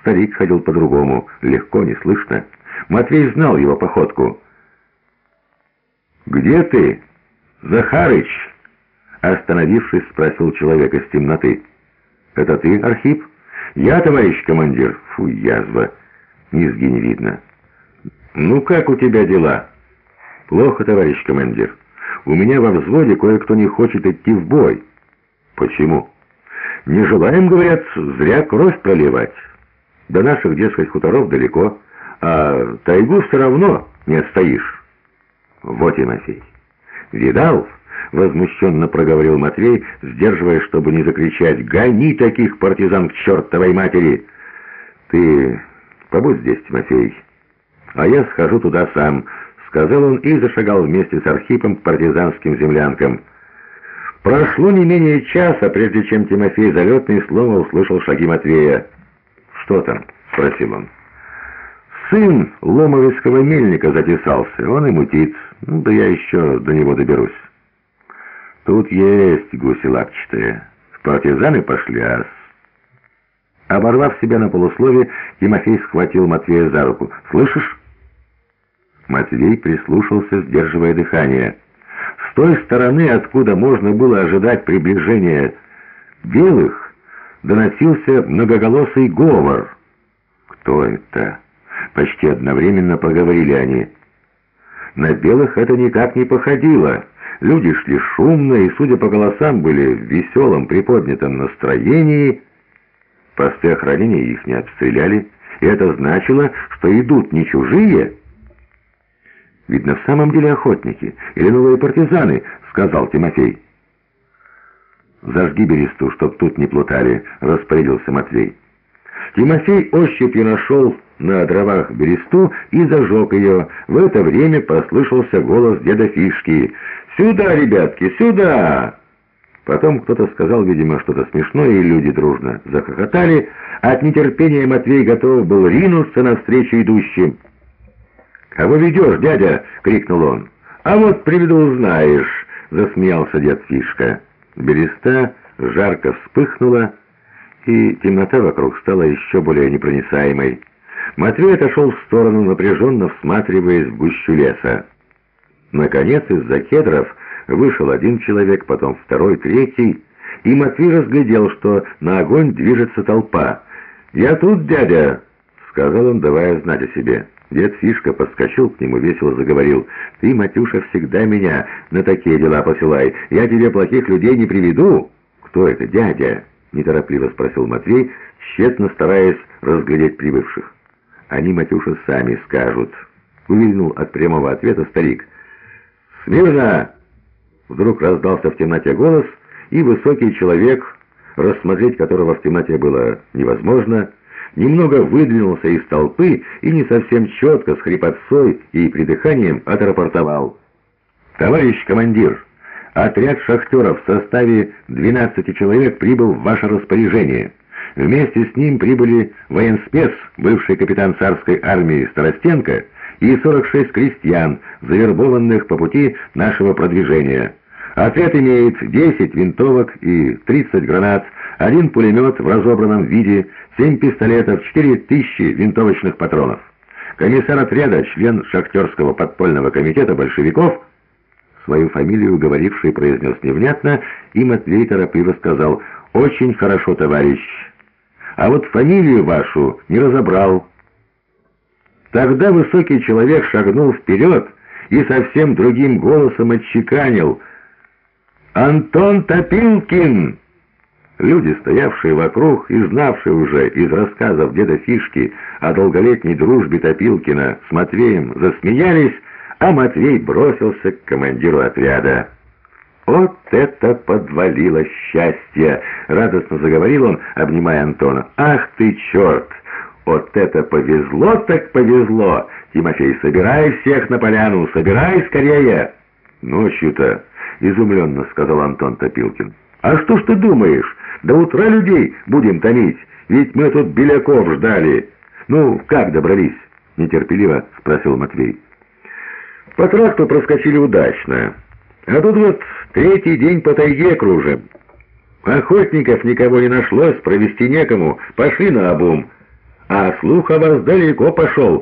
Старик ходил по-другому, легко, неслышно. Матвей знал его походку. «Где ты, Захарыч?» Остановившись, спросил человек из темноты. «Это ты, Архип?» «Я, товарищ командир». «Фу, язва, низги не видно». «Ну, как у тебя дела?» «Плохо, товарищ командир. У меня во взводе кое-кто не хочет идти в бой». «Почему?» «Не желаем, говорят, зря кровь проливать. До наших, дескать, хуторов далеко, а тайгу все равно не отстоишь». «Вот, Тимофей, видал?» — возмущенно проговорил Матвей, сдерживая, чтобы не закричать «Гони таких партизан к чертовой матери!» «Ты побудь здесь, Тимофей, а я схожу туда сам», — сказал он и зашагал вместе с Архипом к партизанским землянкам. Прошло не менее часа, прежде чем Тимофей залетный снова услышал шаги Матвея. «Что там?» — спросил он. «Сын ломовицкого мельника затесался, он и мутит. Ну, да я еще до него доберусь». Тут есть гуси лапчатые. В партизаны пошли, ас. Оборвав себя на полуслове, Тимофей схватил Матвея за руку. «Слышишь?» Матвей прислушался, сдерживая дыхание. С той стороны, откуда можно было ожидать приближения белых, доносился многоголосый говор. «Кто это?» Почти одновременно поговорили они. На белых это никак не походило. Люди шли шумно и, судя по голосам, были в веселом приподнятом настроении. Посты охранения их не обстреляли, и это значило, что идут не чужие. «Видно, в самом деле охотники или новые партизаны», — сказал Тимофей. «Зажги бересту, чтоб тут не плутали», — распорядился Матвей. Тимофей ощупью нашел на дровах бересту и зажег ее. В это время послышался голос деда Фишки. «Сюда, ребятки, сюда!» Потом кто-то сказал, видимо, что-то смешное, и люди дружно захохотали. От нетерпения Матвей готов был ринуться навстречу идущим. «Кого ведешь, дядя?» — крикнул он. «А вот приведу, знаешь», — засмеялся дед Фишка. Береста жарко вспыхнула, и темнота вокруг стала еще более непроницаемой. Матвей отошел в сторону, напряженно всматриваясь в гущу леса. Наконец из-за кедров вышел один человек, потом второй, третий, и Матвей разглядел, что на огонь движется толпа. «Я тут, дядя!» — сказал он, давая знать о себе. Дед Фишка подскочил к нему, весело заговорил. «Ты, Матюша, всегда меня на такие дела посылай. Я тебе плохих людей не приведу». «Кто это, дядя?» — неторопливо спросил Матвей, тщетно стараясь разглядеть прибывших. «Они, Матюша, сами скажут», — увильнул от прямого ответа старик. «Смирно!» Вдруг раздался в темноте голос, и высокий человек, рассмотреть которого в темноте было невозможно, немного выдвинулся из толпы и не совсем четко, с хрипотцой и придыханием отрапортовал. «Товарищ командир, отряд шахтеров в составе 12 человек прибыл в ваше распоряжение». Вместе с ним прибыли военспец, бывший капитан царской армии Старостенко, и 46 крестьян, завербованных по пути нашего продвижения. Отряд имеет 10 винтовок и 30 гранат, один пулемет в разобранном виде, 7 пистолетов, 4000 винтовочных патронов. Комиссар отряда, член шахтерского подпольного комитета большевиков, свою фамилию говоривший произнес невнятно, и Матвей торопливо сказал «Очень хорошо, товарищ» а вот фамилию вашу не разобрал». Тогда высокий человек шагнул вперед и совсем другим голосом отчеканил «Антон Топилкин!» Люди, стоявшие вокруг и знавшие уже из рассказов деда Фишки о долголетней дружбе Топилкина с Матвеем, засмеялись, а Матвей бросился к командиру отряда. «Вот это подвалило счастье!» — радостно заговорил он, обнимая Антона. «Ах ты, черт! Вот это повезло так повезло! Тимофей, собирай всех на поляну, собирай скорее!» «Ночью-то!» — изумленно сказал Антон Топилкин. «А что ж ты думаешь? До утра людей будем томить, ведь мы тут беляков ждали. Ну, как добрались?» — нетерпеливо спросил Матвей. «По тракту проскочили удачно». А тут вот третий день по тайге кружим. Охотников никого не нашлось, провести некому, пошли на обум. а слух о вас далеко пошел.